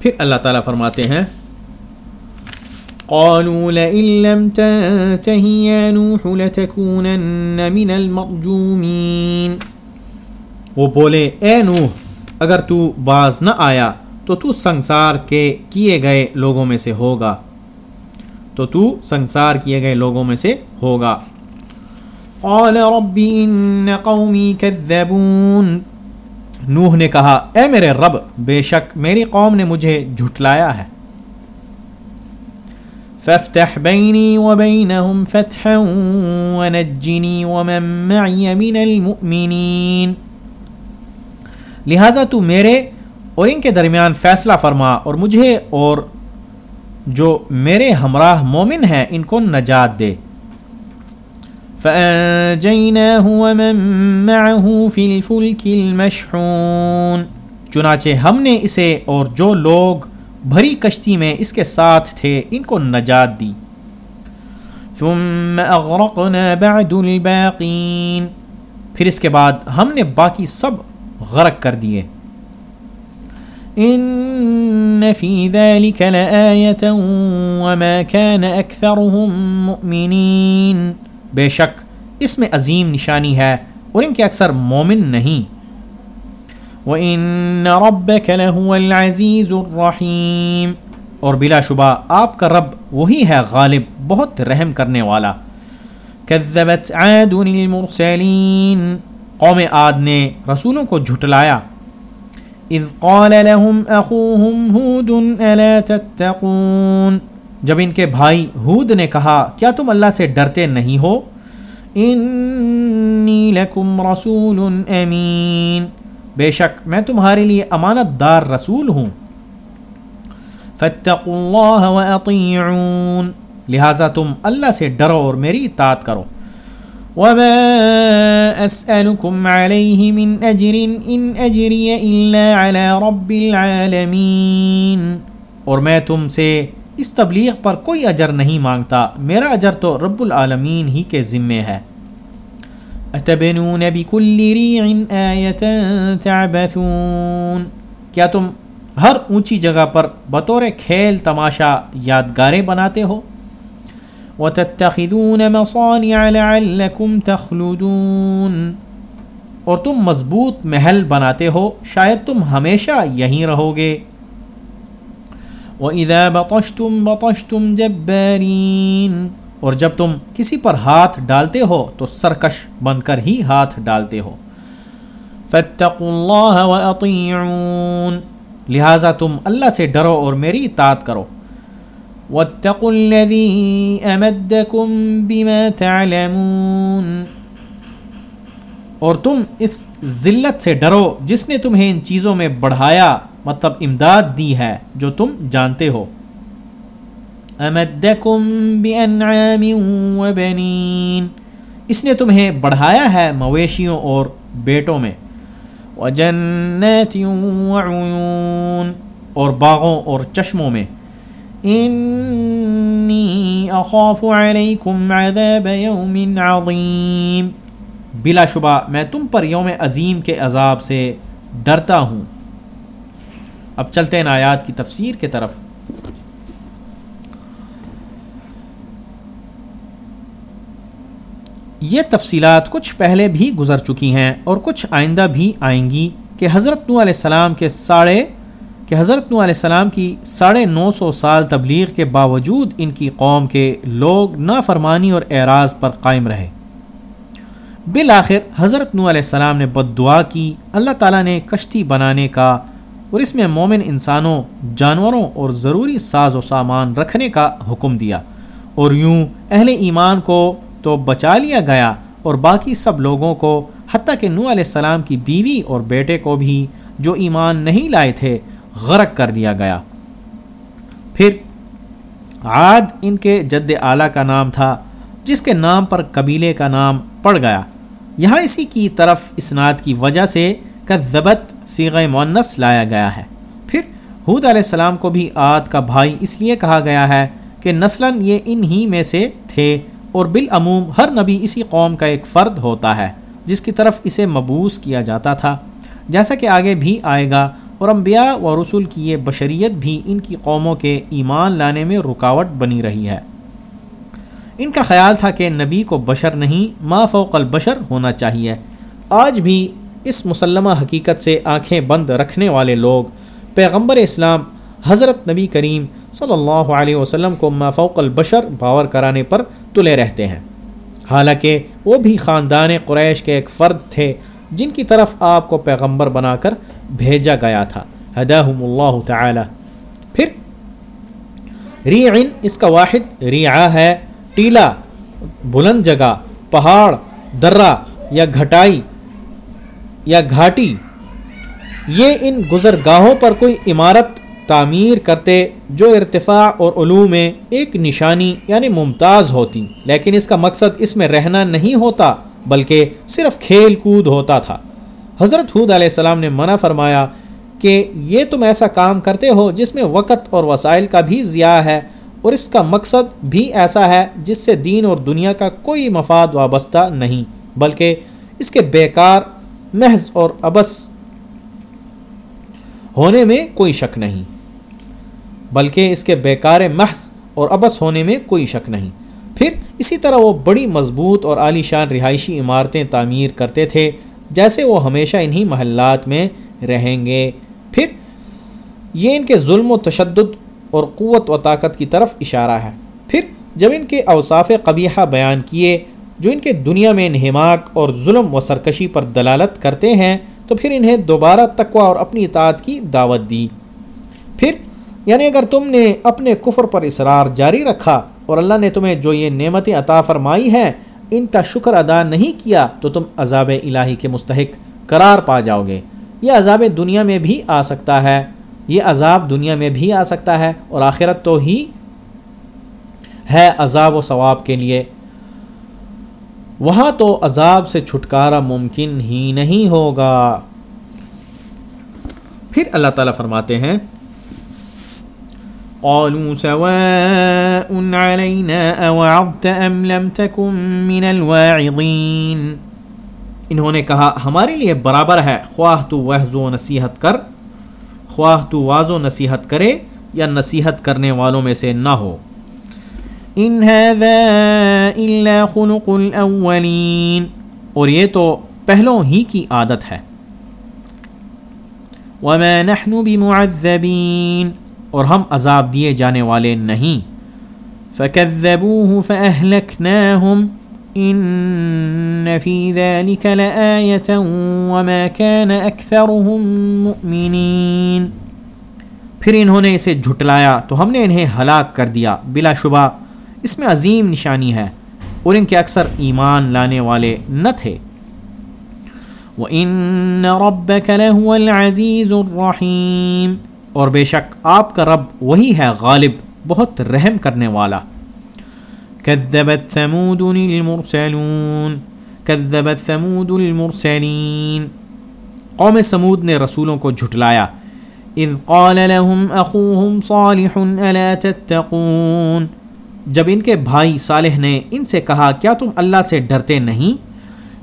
پھر اللہ تعالیٰ فرماتے ہیں، قالوا لئن لم تنتهي يا نوح لتكونن من المرجومين۔ وہ بولے، اے نوح، اگر تو باز نہ آیا تو تو سنسار کے کیے گئے لوگوں میں سے ہوگا۔ تو تو سنسار کیے گئے لوگوں میں سے ہوگا۔ قال رب ان قومی كذبون نوح نے کہا، اے میرے رب، بے شک میری قوم نے مجھے جھٹلایا ہے۔ فافتح بيني وبينهم فتحا ونجني ومن معي من المؤمنين لہذا تو میرے اور ان کے درمیان فیصلہ فرما اور مجھے اور جو میرے ہمراہ مومن ہیں ان کو نجات دے۔ فَأَنجَيْنَاهُ وَمَن مَّعَهُ فِي الْفُلْكِ الْمَشْحُونَ چنانچہ ہم نے اسے اور جو لوگ بھری کشتی میں اس کے ساتھ تھے، ان کو نجات دی۔ ثم اغرقنا بعد الباقین پھر اس کے بعد ہم نے باقی سب غرق کر دیے۔ ان فی ذلك لآیتا وما كان اکثرهم مؤمنین بے شک اس میں عظیم نشانی ہے اور ان کے اکثر مومن نہیں۔ وَإِنَّ رَبَّكَ لَهُوَ الْعَزِيزُ الرَّحِيمُ۔ اور بلا شبہ آپ کا رب وہی ہے غالب، بہت رحم کرنے والا۔ كذبت عاد المرسلین قوم عاد نے رسولوں کو جھٹلایا۔ اذ قال لهم اخوهم هود الا تتقون۔ جب ان کے بھائی ہود نے کہا، کیا تم اللہ سے ڈرتے نہیں ہو؟ انی لکم رسول امین. بے شک، میں تمہارے لیے امانت دار رسول ہوں. فاتقوا اللہ واطیعون لہٰذا تم اللہ سے ڈرو اور میری اطاعت کرو. وما اسألكم عليه من اجر ان اجری الا على رب العالمین اور میں تم سے اس تبلیغ پر کوئی اجر نہیں مانگتا۔ میرا اجر تو رب العالمین ہی کے ذمے ہے۔ اتبنون بكل ريع آية تعبثون۔ کیا تم ہر اونچی جگہ پر بطور کھیل، تماشا، یادگاریں بناتے ہو؟ وتتخذون مصانع لعلكم تخلدون۔ اور تم مضبوط محل بناتے ہو، شاید تم ہمیشہ یہیں رہو گے۔ وَإِذَا بَطَشْتُمْ بَطَشْتُمْ جَبَّارِينَ اور جب تم کسی پر ہاتھ ڈالتے ہو تو سرکش بن کر ہی ہاتھ ڈالتے ہو۔ فاتقوا اللہ واطیعون لہٰذا تم اللہ سے ڈرو اور میری اطاعت کرو۔ واتقوا الذی امدکم بما تعلمون۔ اور تم اس ذلت سے ڈرو جس نے تمہیں ان چیزوں میں بڑھایا۔ مطلب امداد دی ہے جو تم جانتے ہو۔ امدکم بانعام وبنین اس نے تمہیں بڑھایا ہے مویشیوں اور بیٹوں میں۔ وجنات وعیون اور باغوں اور چشموں میں۔ انی اخاف علیکم عذاب یوم عظیم بلا شبہ میں تم پر یوم عظیم کے عذاب سے ڈرتا ہوں۔ اب چلتے ہیں آیات کی تفسیر کے طرف۔ یہ تفصیلات کچھ پہلے بھی گزر چکی ہیں اور کچھ آئندہ بھی آئیں گی کہ حضرت نو علیہ السلام کے ساڑھے کہ حضرت نو علیہ السلام کی ساڑھے نو سو سال تبلیغ کے باوجود ان کی قوم کے لوگ نافرمانی اور اعراض پر قائم رہے۔ بالآخر حضرت نو علیہ السلام نے بد دعا کی۔ اللہ تعالیٰ نے کشتی بنانے کا اور اس میں مومن انسانوں، جانوروں اور ضروری ساز و سامان رکھنے کا حکم دیا۔ اور یوں اہل ایمان کو تو بچا لیا گیا اور باقی سب لوگوں کو، حتیٰ کہ نو علیہ السلام کی بیوی اور بیٹے کو بھی جو ایمان نہیں لائے تھے، غرق کر دیا گیا۔ پھر عاد ان کے جد اعلیٰ کا نام تھا، جس کے نام پر قبیلے کا نام پڑ گیا۔ یہاں اسی کی طرف اسناد کی وجہ سے کذبت سیغ مونس لایا گیا ہے۔ پھر حود علیہ السلام کو بھی عاد کا بھائی اس لیے کہا گیا ہے کہ نسلاً یہ ان ہی میں سے تھے اور بالعموم ہر نبی اسی قوم کا ایک فرد ہوتا ہے، جس کی طرف اسے مبوس کیا جاتا تھا۔ جیسا کہ آگے بھی آئے گا، اور انبیاء و رسول کی یہ بشریت بھی ان کی قوموں کے ایمان لانے میں رکاوٹ بنی رہی ہے۔ ان کا خیال تھا کہ نبی کو بشر نہیں، ما فوق البشر ہونا چاہیے۔ آج بھی اس مسلمہ حقیقت سے آنکھیں بند رکھنے والے لوگ۔ پیغمبر اسلام حضرت نبی کریم صلی اللہ علیہ وسلم کو ما فوق البشر باور کرانے پر تلے رہتے ہیں۔ حالانکہ وہ بھی خاندان قریش کے ایک فرد تھے جن کی طرف آپ کو پیغمبر بنا کر بھیجا گیا تھا۔ ہداہم اللہ تعالی۔ پھر ریعن، اس کا واحد ریعا ہے ٹیلا بلند جگہ، پہاڑ، درہ یا گھٹائی یا گھاٹی، یہ ان گزرگاہوں پر کوئی عمارت تعمیر کرتے جو ارتفاع اور علوم میں ایک نشانی یعنی ممتاز ہوتی، لیکن اس کا مقصد اس میں رہنا نہیں ہوتا، بلکہ صرف کھیل کود ہوتا تھا۔ حضرت حود علیہ السلام نے منع فرمایا کہ یہ تم ایسا کام کرتے ہو جس میں وقت اور وسائل کا بھی ضیاع ہے، اور اس کا مقصد بھی ایسا ہے جس سے دین اور دنیا کا کوئی مفاد وابستہ نہیں، بلکہ اس کے بیکار محض اور ابس ہونے میں کوئی شک نہیں، بلکہ اس کے بیکار محض اور ابس ہونے میں کوئی شک نہیں۔ پھر اسی طرح وہ بڑی مضبوط اور عالی شان رہائشی عمارتیں تعمیر کرتے تھے، جیسے وہ ہمیشہ انہی محلات میں رہیں گے۔ پھر یہ ان کے ظلم و تشدد اور قوت و طاقت کی طرف اشارہ ہے۔ پھر جب ان کے اوصاف قبیحہ بیان کیے جو ان کے دنیا میں انہماک اور ظلم و سرکشی پر دلالت کرتے ہیں، تو پھر انہیں دوبارہ تقوی اور اپنی اطاعت کی دعوت دی۔ پھر یعنی اگر تم نے اپنے کفر پر اصرار جاری رکھا اور اللہ نے تمہیں جو یہ نعمتیں عطا فرمائی ہیں، ان کا شکر ادا نہیں کیا، تو تم عذاب الہی کے مستحق قرار پا جاؤ گے۔ یہ عذاب دنیا میں بھی آ سکتا ہے۔ یہ عذاب دنیا میں بھی آ سکتا ہے اور آخرت تو ہی ہے عذاب و ثواب کے لیے۔ وہاں تو عذاب سے چھٹکارا ممکن ہی نہیں ہوگا۔ پھر اللہ تعالیٰ فرماتے ہیں، قالوا سواء علينا أوعظت أم لم تكن من الواعظين۔ انہوں نے کہا، ہمارے لیے برابر ہے، خواہ تو وحض و نصیحت کر، خواہ تو واض و نصیحت کرے یا نصیحت کرنے والوں میں سے نہ ہو۔ ان هذا الا خلق الاولین اور یہ تو پہلوں ہی کی عادت ہے۔ وما نحن بمعذبین اور ہم عذاب دیے جانے والے نہیں۔ فكذبوه فأهلكناهم إن في ذلك لآية وما كان أكثرهم مؤمنين۔ پھر انہوں نے اسے جھٹلایا تو ہم نے انہیں ہلاک کر دیا بلا شبہ۔ اس میں عظیم نشانی ہے اور ان کے اکثر ایمان لانے والے نہ تھے۔ وَإِنَّ رَبَّكَ لَهُوَ الْعَزِيزُ الرَّحِيمُ۔ اور بے شک آپ کا رب وہی ہے غالب، بہت رحم کرنے والا۔ كذبت ثمود المرسلون كذبت ثمود المرسلين۔ قوم سمود نے رسولوں کو جھٹلایا۔ اذ قال لهم اخوهم صالح الا تتقون۔ جب ان کے بھائی صالح نے ان سے کہا، کیا تم اللہ سے ڈرتے نہیں؟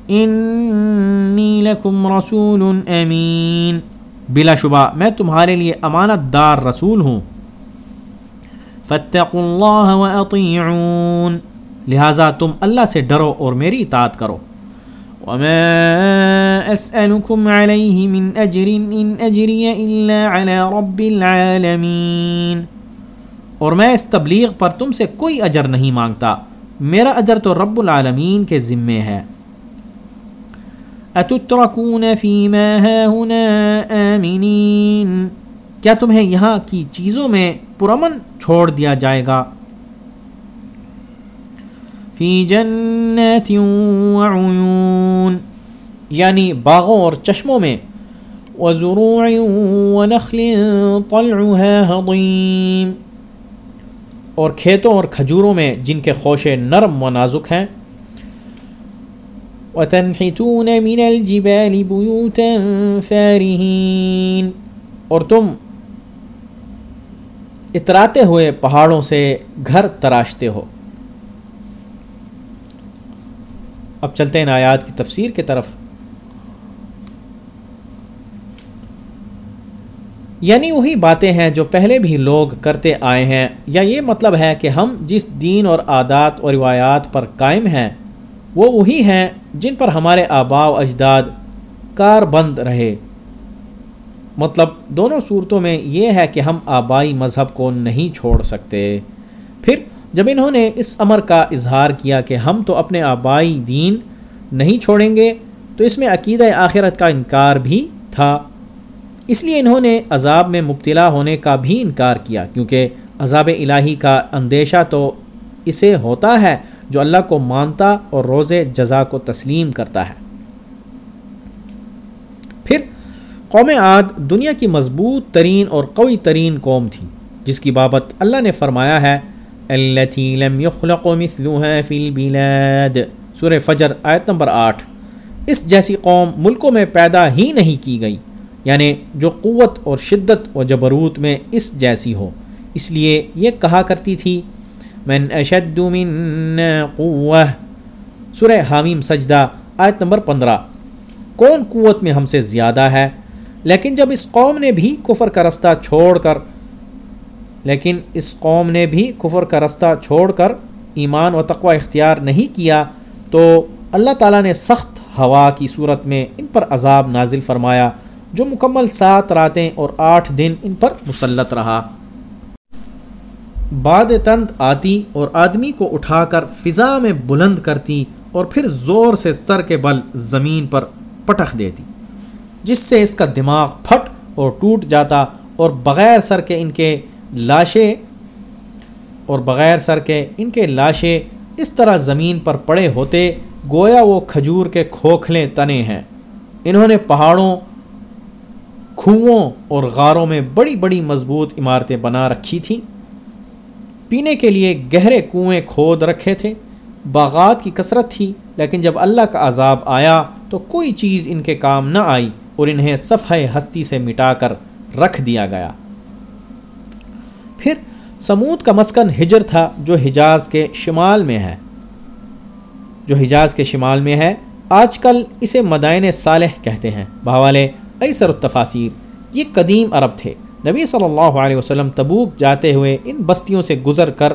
انی لکم رسول امین. بلا شبہ، میں تمہارے لیے امانت دار رسول ہوں۔ فتق اللہ واطیعون لہٰذا تم اللہ سے ڈرو اور میری اطاعت کرو۔ وما اسألكم عليه من اجر ان اجری الا على رب العالمین اور میں اس تبلیغ پر تم سے کوئی اجر نہیں مانگتا۔ میرا اجر تو رب العالمین کے ذمے ہے۔ اتترکون فیما هاهنا آمنین۔ کیا تمہیں یہاں کی چیزوں میں پرامن چھوڑ دیا جائے گا؟ فی جنات وعیون یعنی باغوں اور چشموں میں۔ وزروع ونخل طلعها هضیم۔ اور کھیتوں اور کھجوروں میں جن کے خوشے نرم و نازک ہیں۔ وتنحتون من الجبال بيوتا فارهين۔ اور تم اتراتے ہوئے پہاڑوں سے گھر تراشتے ہو۔ اب چلتے ہیں آیات کی تفسیر کی طرف۔ یعنی وہی باتیں ہیں جو پہلے بھی لوگ کرتے آئے ہیں۔ یا یہ مطلب ہے کہ ہم جس دین اور عادات اور روایات پر قائم ہیں، وہ وہی ہیں جن پر ہمارے آبا و اجداد کار بند رہے۔ مطلب دونوں صورتوں میں یہ ہے کہ ہم آبائی مذہب کو نہیں چھوڑ سکتے۔ پھر جب انہوں نے اس امر کا اظہار کیا کہ ہم تو اپنے آبائی دین نہیں چھوڑیں گے، تو اس میں عقیدہ آخرت کا انکار بھی تھا۔ اس لیے انہوں نے عذاب میں مبتلا ہونے کا بھی انکار کیا، کیونکہ عذاب الہی کا اندیشہ تو اسے ہوتا ہے جو اللہ کو مانتا اور روز جزا کو تسلیم کرتا ہے۔ پھر قوم عاد دنیا کی مضبوط ترین اور قوی ترین قوم تھی، جس کی بابت اللہ نے فرمایا ہے لم يخلق مثلها في البلاد۔ سورہ فجر، آیت نمبر آٹھ۔ اس جیسی قوم ملکوں میں پیدا ہی نہیں کی گئی۔ یعنی جو قوت اور شدت و جبروت میں اس جیسی ہو۔ اس لیے یہ کہا کرتی تھی، من اشد من قوہ سورہ حامیم سجدہ، آیت نمبر پندرہ۔ کون قوت میں ہم سے زیادہ ہے؟ لیکن جب اس قوم نے بھی کفر کا رستہ چھوڑ کر، لیکن اس قوم نے بھی کفر کا رستہ چھوڑ کر ایمان و تقوی اختیار نہیں کیا، تو اللہ تعالیٰ نے سخت ہوا کی صورت میں ان پر عذاب نازل فرمایا۔ جو مکمل سات راتیں اور آٹھ دن ان پر مسلط رہا۔ باد تند آتی اور آدمی کو اٹھا کر فضا میں بلند کرتی اور پھر زور سے سر کے بل زمین پر پٹخ دیتی، جس سے اس کا دماغ پھٹ اور ٹوٹ جاتا اور بغیر سر کے ان کے لاشیں اور بغیر سر کے ان کے لاشیں اس طرح زمین پر پڑے ہوتے، گویا وہ کھجور کے کھوکھلے تنے ہیں۔ انہوں نے پہاڑوں کھوؤں اور غاروں میں بڑی بڑی مضبوط عمارتیں بنا رکھی تھیں۔ پینے کے لیے گہرے کنویں کھود رکھے تھے۔ باغات کی کثرت تھی، لیکن جب اللہ کا عذاب آیا تو کوئی چیز ان کے کام نہ آئی اور انہیں صفحہ ہستی سے مٹا کر رکھ دیا گیا۔ پھر سمود کا مسکن ہجر تھا جو حجاز کے شمال میں ہے۔ جو حجاز کے شمال میں ہے، آج کل اسے مدائن صالح کہتے ہیں۔ بہوالے ایسر التفاصیر یہ قدیم عرب تھے۔ نبی صلی اللہ علیہ وسلم تبوک جاتے ہوئے ان بستیوں سے گزر کر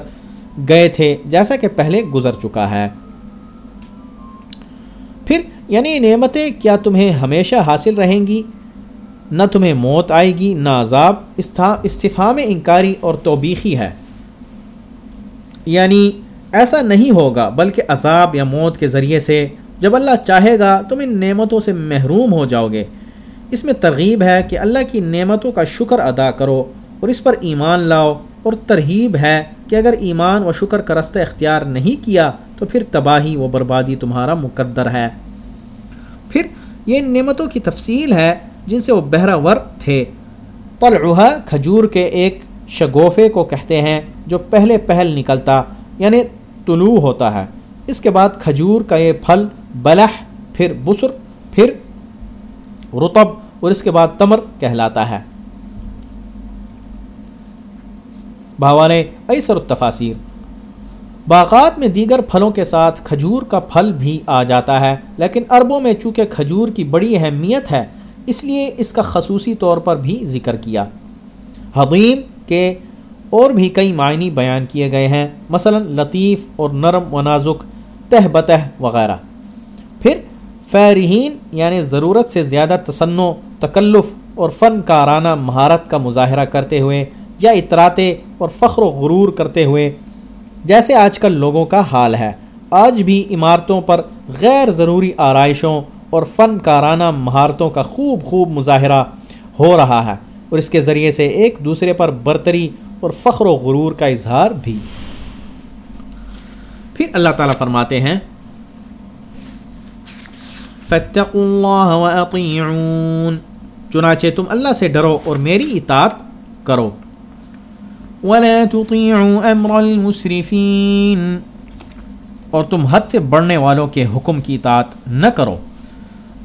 گئے تھے جیسا کہ پہلے گزر چکا ہے۔ پھر یعنی نعمتیں کیا تمہیں ہمیشہ حاصل رہیں گی؟ نہ تمہیں موت آئے گی، نہ عذاب۔ استفام انکاری اور توبیخی ہے۔ یعنی ایسا نہیں ہوگا، بلکہ عذاب یا موت کے ذریعے سے جب اللہ چاہے گا تم ان نعمتوں سے محروم ہو جاؤ گے۔ اس میں ترغیب ہے کہ اللہ کی نعمتوں کا شکر ادا کرو اور اس پر ایمان لاؤ اور ترغیب ہے کہ اگر ایمان و شکر کا رستہ اختیار نہیں کیا تو پھر تباہی و بربادی تمہارا مقدر ہے۔ پھر یہ نعمتوں کی تفصیل ہے جن سے وہ بہرہ ور تھے۔ طلعہ کھجور کے ایک شگوفے کو کہتے ہیں جو پہلے پہل نکلتا یعنی طلوع ہوتا ہے۔ اس کے بعد کھجور کا یہ پھل بلح، پھر بسر، پھر رتب اور اس کے بعد تمر کہلاتا ہے۔ بھاوالے ایسر التفاصیر باغات میں دیگر پھلوں کے ساتھ کھجور کا پھل بھی آ جاتا ہے، لیکن عربوں میں چونکہ کھجور کی بڑی اہمیت ہے، اس لیے اس کا خصوصی طور پر بھی ذکر کیا۔ حدیم کے اور بھی کئی معنی بیان کیے گئے ہیں، مثلا لطیف اور نرم و نازک تہ بتہ وغیرہ۔ پھر یعنی ضرورت سے زیادہ تصنع تکلف اور فن کارانہ مہارت کا مظاہرہ کرتے ہوئے یا اطراتے اور فخر و غرور کرتے ہوئے، جیسے آج کل لوگوں کا حال ہے۔ آج بھی عمارتوں پر غیر ضروری آرائشوں اور فن کارانہ مہارتوں کا خوب خوب مظاہرہ ہو رہا ہے۔ اور اس کے ذریعے سے ایک دوسرے پر برتری اور فخر و غرور کا اظہار بھی۔ پھر اللہ تعالیٰ فرماتے ہیں چنانچہ تم اللہ سے ڈرو اور میری اطاعت کرو۔ ولا تطيعوا امر المسرفين۔ اور تم حد سے بڑھنے والوں کے حکم کی اطاعت نہ کرو۔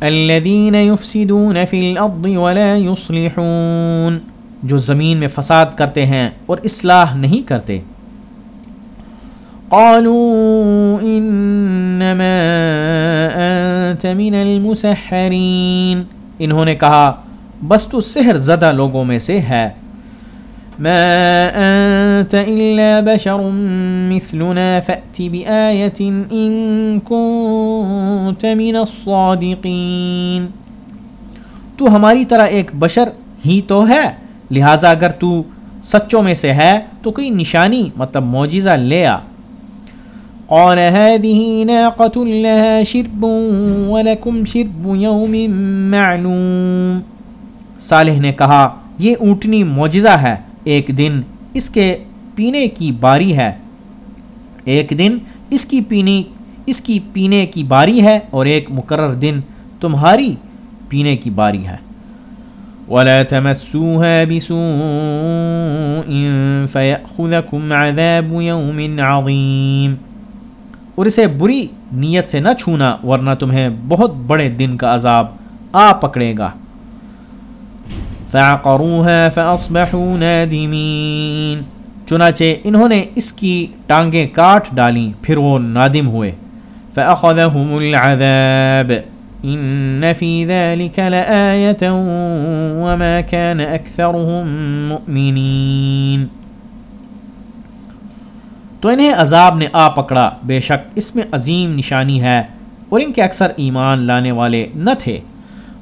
الذين يفسدون في الارض ولا يصلحون۔ جو زمین میں فساد کرتے ہیں اور اصلاح نہیں کرتے۔ قالوا انما انت من المسحرين انہوں نے کہا، بس تو سحر زدہ لوگوں میں سے ہے۔ ما انت الا بشر مثلنا فأت بآية ان كنت من الصادقين۔ تو ہماری طرح ایک بشر ہی تو ہے، لہٰذا اگر تو سچوں میں سے ہے تو کوئی نشانی مطلب معجزہ لے آ۔ قال هذه ناقة لها شرب ولكم شرب يوم معلوم صالح نے کہا، یہ اونٹنی معجزہ ہے، ایک دن اس کے پینے کی باری ہے۔ ایک دن اس کی پینے، اس کی پینے کی باری ہے اور ایک مقرر دن تمہاری پینے کی باری ہے۔ ولا تمسوها بسوء فيأخذكم عذاب يوم عظيم۔ اور اسے بری نیت سے نہ چھونا ورنہ تمہیں بہت بڑے دن کا عذاب آ پکڑے گا۔ فعقروها فاصبحوا نادمین۔ چنانچہ انہوں نے اس کی ٹانگیں کاٹ ڈالیں، پھر وہ نادم ہوئے۔ فاخذهم العذاب۔ ان فی ذلك لآیتا وما كان اکثرهم مؤمنین تو انہیں عذاب نے آ پکڑا۔ بے شک اس میں عظیم نشانی ہے اور ان کے اکثر ایمان لانے والے نہ تھے۔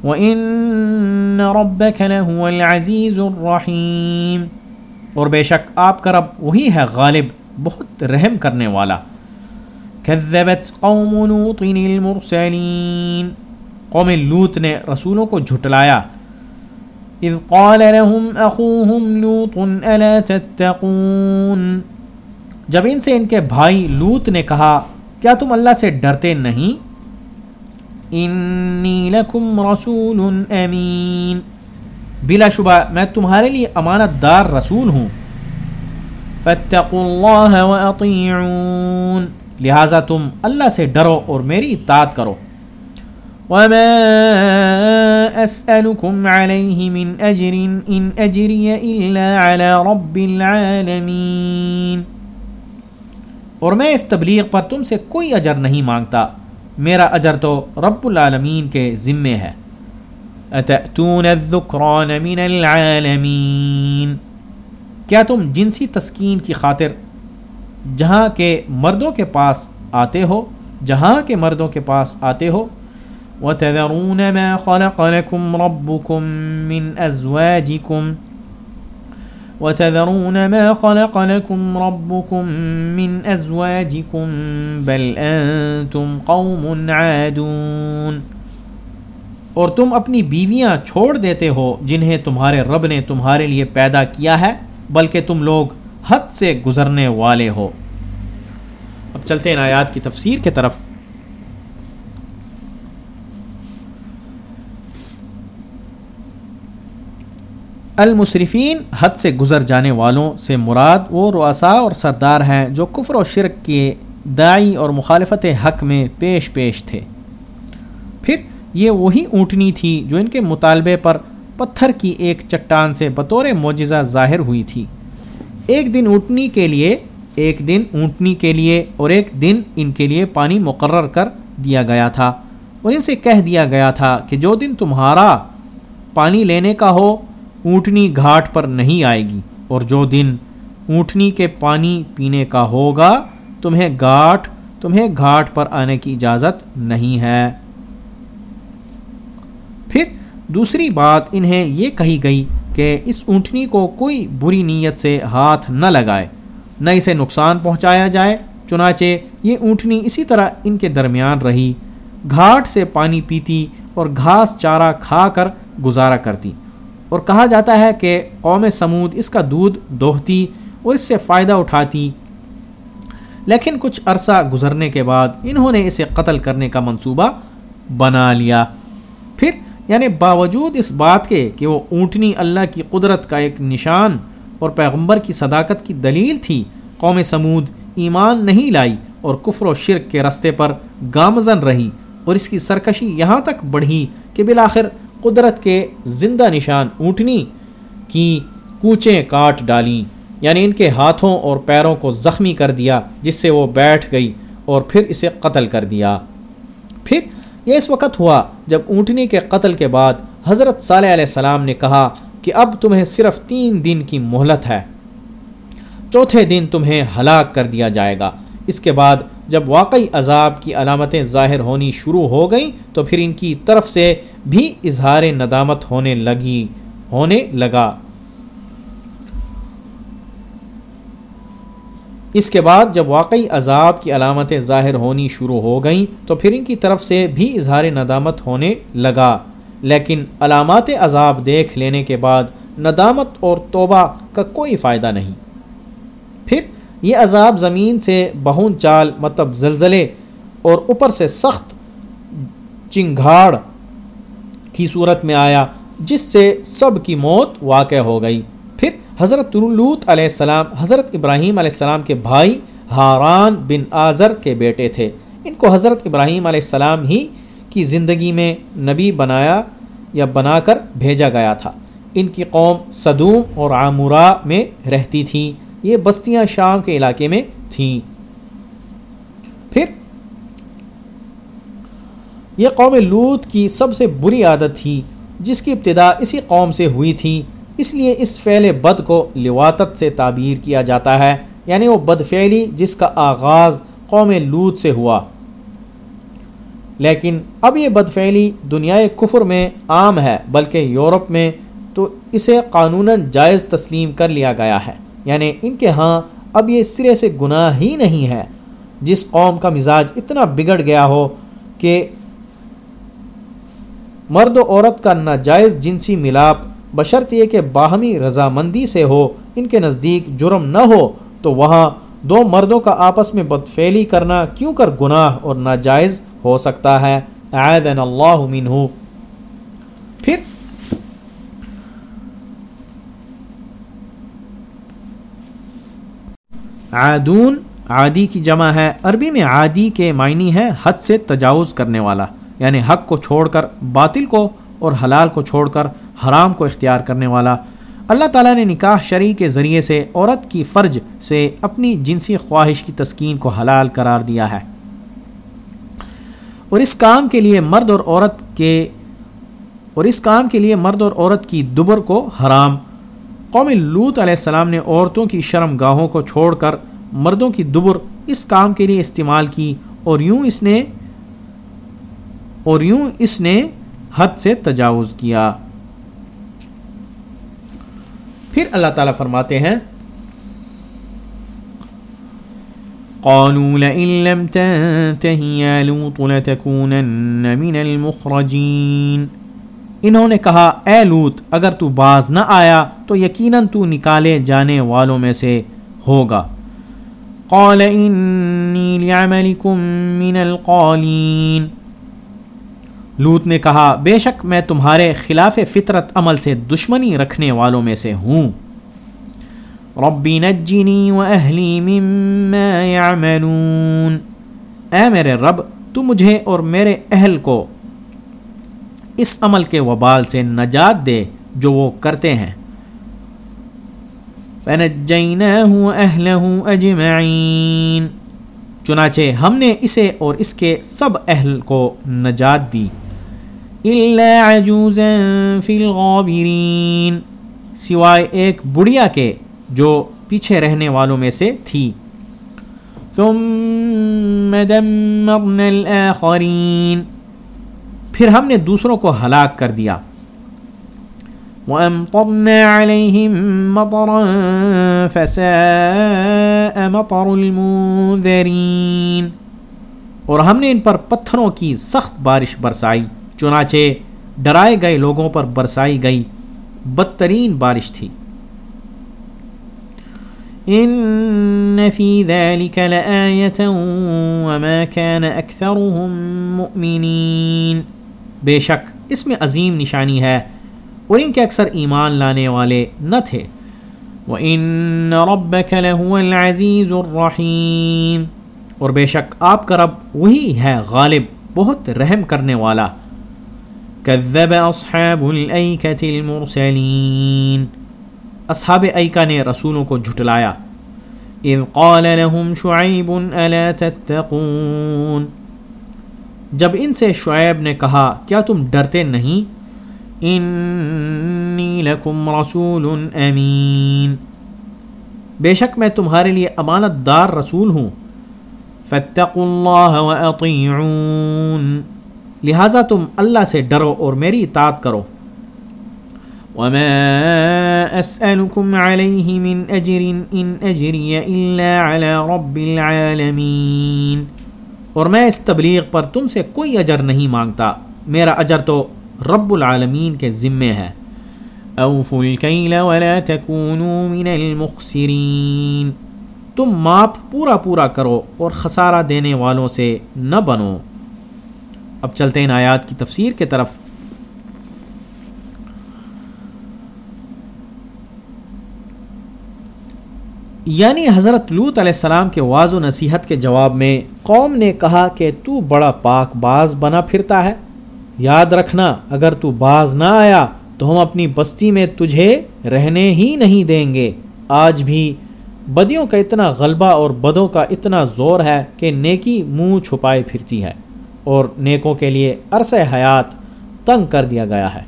وَإِنَّ رَبَّكَ لَهُوَ الْعَزِيزُ الرَّحِيمُ۔ اور بے شک آپ کا رب وہی ہے غالب، بہت رحم کرنے والا۔ كذبت قوم لوط المرسلین قوم لوت نے رسولوں کو جھٹلایا۔ اذ قال لهم اخوهم لوط الا تتقون؟ جب ان سے ان کے بھائی لوت نے کہا، کیا تم اللہ سے ڈرتے نہیں؟ انی لکم رسول امین. بلا شبہ، میں تمہارے لیے امانت دار رسول ہوں. فاتقوا اللہ واطیعون لہٰذا تم اللہ سے ڈرو اور میری اطاعت کرو. وما اسألكم عليه من اجر، ان اجری الا على رب العالمین. اور میں اس تبلیغ پر تم سے کوئی اجر نہیں مانگتا۔ میرا اجر تو رب العالمین کے ذمے ہے۔ اتأتون الذکران من العالمین؟ کیا تم جنسی تسکین کی خاطر جہاں کے مردوں کے پاس آتے ہو؟ جہاں کے مردوں کے پاس آتے ہو؟ وَتَذَرُونَ مَا خَلَقَ لَكُمْ رَبُّكُمْ مِنْ أَزْوَاجِكُمْ وتذرون ما خلق لكم ربكم من أزواجكم بل أنتم قوم عادون اور تم اپنی بیویاں چھوڑ دیتے ہو جنہیں تمہارے رب نے تمہارے لیے پیدا کیا ہے، بلکہ تم لوگ حد سے گزرنے والے ہو۔ اب چلتے ہیں آیات کی تفسیر کی طرف۔ المصرفین حد سے گزر جانے والوں سے مراد وہ رؤسا اور سردار ہیں جو کفر و شرک کے دائی اور مخالفت حق میں پیش پیش تھے۔ پھر یہ وہی اونٹنی تھی جو ان کے مطالبے پر پتھر کی ایک چٹان سے بطور معجزہ ظاہر ہوئی تھی۔ ایک دن اونٹنی کے لیے، ایک دن اونٹنی کے لیے اور ایک دن ان کے لیے پانی مقرر کر دیا گیا تھا۔ اور ان سے کہہ دیا گیا تھا کہ جو دن تمہارا پانی لینے کا ہو اونٹنی گھاٹ پر نہیں آئے گی اور جو دن اونٹنی کے پانی پینے کا ہوگا، تمہیں گھاٹ تمہیں گھاٹ پر آنے کی اجازت نہیں ہے۔ پھر دوسری بات انہیں یہ کہی گئی کہ اس اونٹنی کو کوئی بری نیت سے ہاتھ نہ لگائے، نہ اسے نقصان پہنچایا جائے، چنانچہ یہ اونٹنی اسی طرح ان کے درمیان رہی، گھاٹ سے پانی پیتی اور گھاس چارہ کھا کر گزارا کرتی۔ اور کہا جاتا ہے کہ قوم سمود اس کا دودھ دوہتی اور اس سے فائدہ اٹھاتی۔ لیکن کچھ عرصہ گزرنے کے بعد انہوں نے اسے قتل کرنے کا منصوبہ بنا لیا۔ پھر یعنی باوجود اس بات کے کہ وہ اونٹنی اللہ کی قدرت کا ایک نشان اور پیغمبر کی صداقت کی دلیل تھی، قوم سمود ایمان نہیں لائی اور کفر و شرک کے رستے پر گامزن رہی اور اس کی سرکشی یہاں تک بڑھی کہ بالآخر قدرت کے زندہ نشان اونٹنی کی کوچیں کاٹ ڈالیں۔ یعنی ان کے ہاتھوں اور پیروں کو زخمی کر دیا، جس سے وہ بیٹھ گئی اور پھر اسے قتل کر دیا۔ پھر یہ اس وقت ہوا جب اونٹنی کے قتل کے بعد حضرت صالح علیہ السلام نے کہا کہ اب تمہیں صرف تین دن کی مہلت ہے۔ چوتھے دن تمہیں ہلاک کر دیا جائے گا۔ اس کے بعد جب واقعی عذاب کی علامتیں ظاہر ہونی شروع ہو گئیں تو پھر ان کی طرف سے بھی اظہار ندامت ہونے لگی، ہونے لگا۔ اس کے بعد جب واقعی عذاب کی علامتیں ظاہر ہونی شروع ہو گئیں، تو پھر ان کی طرف سے بھی اظہار ندامت ہونے لگا۔ لیکن علامات عذاب دیکھ لینے کے بعد ندامت اور توبہ کا کوئی فائدہ نہیں۔ پھر یہ عذاب زمین سے بہون چال مطلب زلزلے اور اوپر سے سخت چنگھاڑ کی صورت میں آیا، جس سے سب کی موت واقع ہو گئی۔ پھر حضرت لوت علیہ السلام، حضرت ابراہیم علیہ السلام کے بھائی ہاران بن آذر کے بیٹے تھے۔ ان کو حضرت ابراہیم علیہ السلام ہی کی زندگی میں نبی بنایا یا بنا کر بھیجا گیا تھا۔ ان کی قوم صدوم اور عامورا میں رہتی تھیں۔ یہ بستیاں شام کے علاقے میں تھیں۔ یہ قوم لوت کی سب سے بری عادت تھی، جس کی ابتدا اسی قوم سے ہوئی تھی، اس لیے اس فعل بد کو لواتت سے تعبیر کیا جاتا ہے یعنی وہ بد فعلی جس کا آغاز قوم لوت سے ہوا۔ لیکن اب یہ بد فعلی دنیائے کفر میں عام ہے، بلکہ یورپ میں تو اسے قانون جائز تسلیم کر لیا گیا ہے۔ یعنی ان کے ہاں اب یہ سرے سے گناہ ہی نہیں ہے۔ جس قوم کا مزاج اتنا بگڑ گیا ہو کہ مرد و عورت کا ناجائز جنسی ملاپ، بشرط یہ کہ باہمی رضامندی سے ہو، ان کے نزدیک جرم نہ ہو، تو وہاں دو مردوں کا آپس میں بدفعلی کرنا کیوں کر گناہ اور ناجائز ہو سکتا ہے؟ اللہ منہ۔ پھر عادون، عادی کی جمع ہے۔ عربی میں عادی کے معنی ہے حد سے تجاوز کرنے والا۔ یعنی حق کو چھوڑ کر، باطل کو اور حلال کو چھوڑ کر حرام کو اختیار کرنے والا۔ اللہ تعالیٰ نے نکاح شرعی کے ذریعے سے عورت کی فرج سے اپنی جنسی خواہش کی تسکین کو حلال قرار دیا ہے۔ اور اس کام کے لیے مرد اور عورت کے، اور اس کام کے لیے مرد اور عورت کی دبر کو حرام۔ قوم لوت علیہ السلام نے عورتوں کی شرم گاہوں کو چھوڑ کر مردوں کی دبر اس کام کے لیے استعمال کی اور یوں اس نے اور یوں اس نے حد سے تجاوز کیا۔ پھر اللہ تعالیٰ فرماتے ہیں، قالوا لئن لم يا لوط لتكونن من المخرجين۔ انہوں نے کہا، اے لوت اگر تو باز نہ آیا تو یقیناً تو نکالے جانے والوں میں سے ہوگا۔ قال انی لعملکم من القالین۔ لوت نے کہا، بے شک میں تمہارے خلاف فطرت عمل سے دشمنی رکھنے والوں میں سے ہوں۔ ربی نجنی و اہلی مما اے میرے رب، تو مجھے اور میرے اہل کو اس عمل کے وبال سے نجات دے جو وہ کرتے ہیں۔ چنانچہ ہم نے اسے اور اس کے سب اہل کو نجات دی۔ فی الغابرین سوائے ایک بڑھیا کے جو پیچھے رہنے والوں میں سے تھی۔ ثم دمرنا الآخرین پھر ہم نے دوسروں کو ہلاک کر دیا۔ وَأَمْطَرْنَا عَلَيْهِمْ مَطَرًا فَسَاءَ مَطَرُ الْمُنذَرِينَ۔ اور ہم نے ان پر پتھروں کی سخت بارش برسائی۔ چنانچہ ڈرائے گئے لوگوں پر برسائی گئی، بدترین بارش تھی۔ ان فی ذلك لآیتا وما كان اکثرهم مؤمنین بے شک اس میں عظیم نشانی ہے اور ان کے اکثر ایمان لانے والے نہ تھے۔ وَإِنَّ رَبَّكَ لَهُوَ الْعَزِيزُ الرَّحِيمُ۔ اور بے شک آپ کا رب وہی ہے غالب، بہت رحم کرنے والا۔ كذب اصحاب الایکت المرسلین اصحاب ایکا نے رسولوں کو جھٹلایا. اذ قال لهم شعیب الا تتقون. جب ان سے شعیب نے کہا، کیا تم ڈرتے نہیں؟ انی لکم رسول امین بے شک میں تمہارے لیے امانت دار رسول ہوں. فاتقوا اللہ واطیعون لہٰذا تم اللہ سے ڈرو اور میری اطاعت کرو۔ وما اسألكم عليه من اجر ان اجری الا على رب العالمین اور میں اس تبلیغ پر تم سے کوئی اجر نہیں مانگتا۔ میرا اجر تو رب العالمین کے ذمے ہے۔ اوفوا الكیل ولا تكونوا من المخسرین تم ماپ پورا پورا کرو اور خسارہ دینے والوں سے نہ بنو۔ اب چلتے ہیں آیات کی تفسیر کے طرف۔ یعنی حضرت لوت علیہ السلام کے واض و نصیحت کے جواب میں قوم نے کہا کہ تو بڑا پاک باز بنا پھرتا ہے۔ یاد رکھنا، اگر تو باز نہ آیا تو ہم اپنی بستی میں تجھے رہنے ہی نہیں دیں گے۔ آج بھی بدیوں کا اتنا غلبہ اور بدوں کا اتنا زور ہے کہ نیکی منہ چھپائے پھرتی ہے۔ اور نیکوں کے لیے عرصہ حیات تنگ کر دیا گیا ہے۔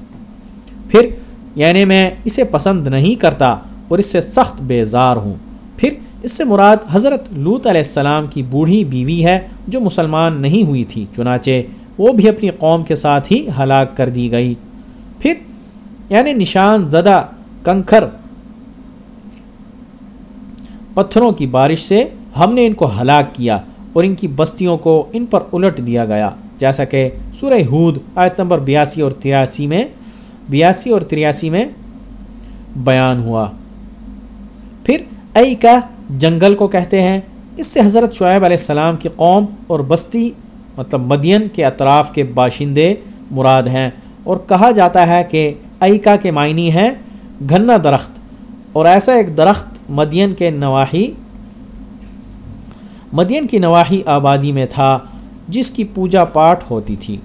پھر یعنی میں اسے پسند نہیں کرتا اور اس سے سخت بیزار ہوں۔ پھر اس سے مراد حضرت لوت علیہ السلام کی بوڑھی بیوی ہے جو مسلمان نہیں ہوئی تھی، چنانچہ وہ بھی اپنی قوم کے ساتھ ہی ہلاک کر دی گئی۔ پھر یعنی نشان زدہ کنکھر پتھروں کی بارش سے ہم نے ان کو ہلاک کیا۔ اور ان کی بستیوں کو ان پر الٹ دیا گیا۔ جیسا کہ سورہ ہود آیت نمبر بیاسی اور تراسی میں بیاسی اور تریاسی میں بیان ہوا۔ پھر ائی کا جنگل کو کہتے ہیں۔ اس سے حضرت شعیب علیہ السلام کی قوم اور بستی مطلب مدین کے اطراف کے باشندے مراد ہیں۔ اور کہا جاتا ہے کہ ایکا کے معنی ہیں گھنا درخت۔ اور ایسا ایک درخت مدین کے نواحی مدین کی نواحی آبادی میں تھا، جس کی پوجا پاٹ ہوتی تھی۔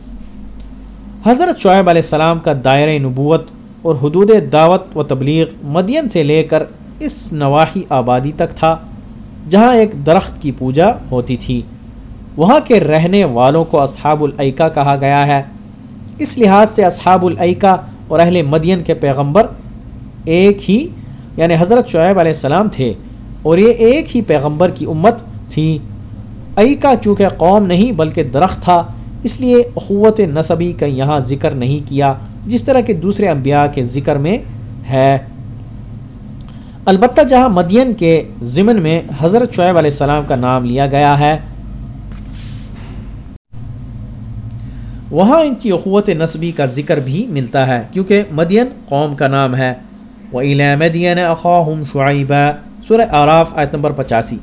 حضرت شعیب علیہ السلام کا دائرۂ نبوت اور حدود دعوت و تبلیغ مدین سے لے کر اس نواحی آبادی تک تھا، جہاں ایک درخت کی پوجا ہوتی تھی۔ وہاں کے رہنے والوں کو اصحاب العقا کہا گیا ہے۔ اس لحاظ سے اصحاب العقا اور اہل مدین کے پیغمبر ایک ہی یعنی حضرت شعیب علیہ السلام تھے، اور یہ ایک ہی پیغمبر کی امت تھی عیکا چونکہ قوم نہیں بلکہ درخت تھا، اس لیے اخوت نصبی کا یہاں ذکر نہیں کیا، جس طرح کے دوسرے انبیاء کے ذکر میں ہے۔ البتہ جہاں مدین کے ضمن میں حضرت شعیب علیہ السلام کا نام لیا گیا ہے، وہاں ان کی اخوت نصبی کا ذکر بھی ملتا ہے، کیونکہ مدین قوم کا نام ہے۔ وہ مدین اخواہم شعیبہ سر آراف آیت نمبر پچاسی۔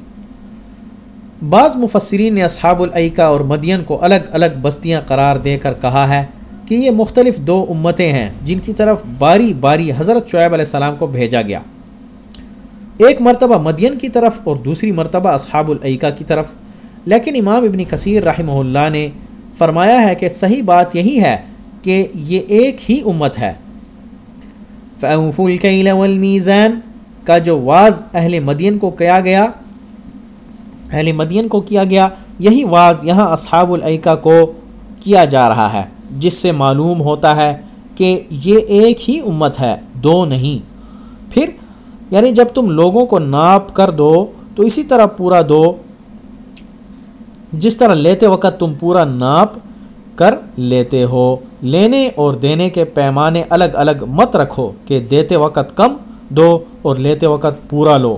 بعض مفسرین نے اصحاب العقا اور مدین کو الگ الگ بستیاں قرار دے کر کہا ہے کہ یہ مختلف دو امتیں ہیں جن کی طرف باری باری حضرت شعیب علیہ السلام کو بھیجا گیا۔ ایک مرتبہ مدین کی طرف اور دوسری مرتبہ اصحاب العقا کی طرف۔ لیکن امام ابن کثیر رحمہ اللہ نے فرمایا ہے کہ صحیح بات یہی ہے کہ یہ ایک ہی امت ہے۔ والمیزان کا جو واز اہل مدین کو کیا گیا اہل مدین کو کیا گیا، یہی واز یہاں اصحاب العقا کو کیا جا رہا ہے، جس سے معلوم ہوتا ہے کہ یہ ایک ہی امت ہے، دو نہیں۔ پھر یعنی جب تم لوگوں کو ناپ کر دو، تو اسی طرح پورا دو۔ جس طرح لیتے وقت تم پورا ناپ کر لیتے ہو، لینے اور دینے کے پیمانے الگ الگ مت رکھو کہ دیتے وقت کم دو اور لیتے وقت پورا لو۔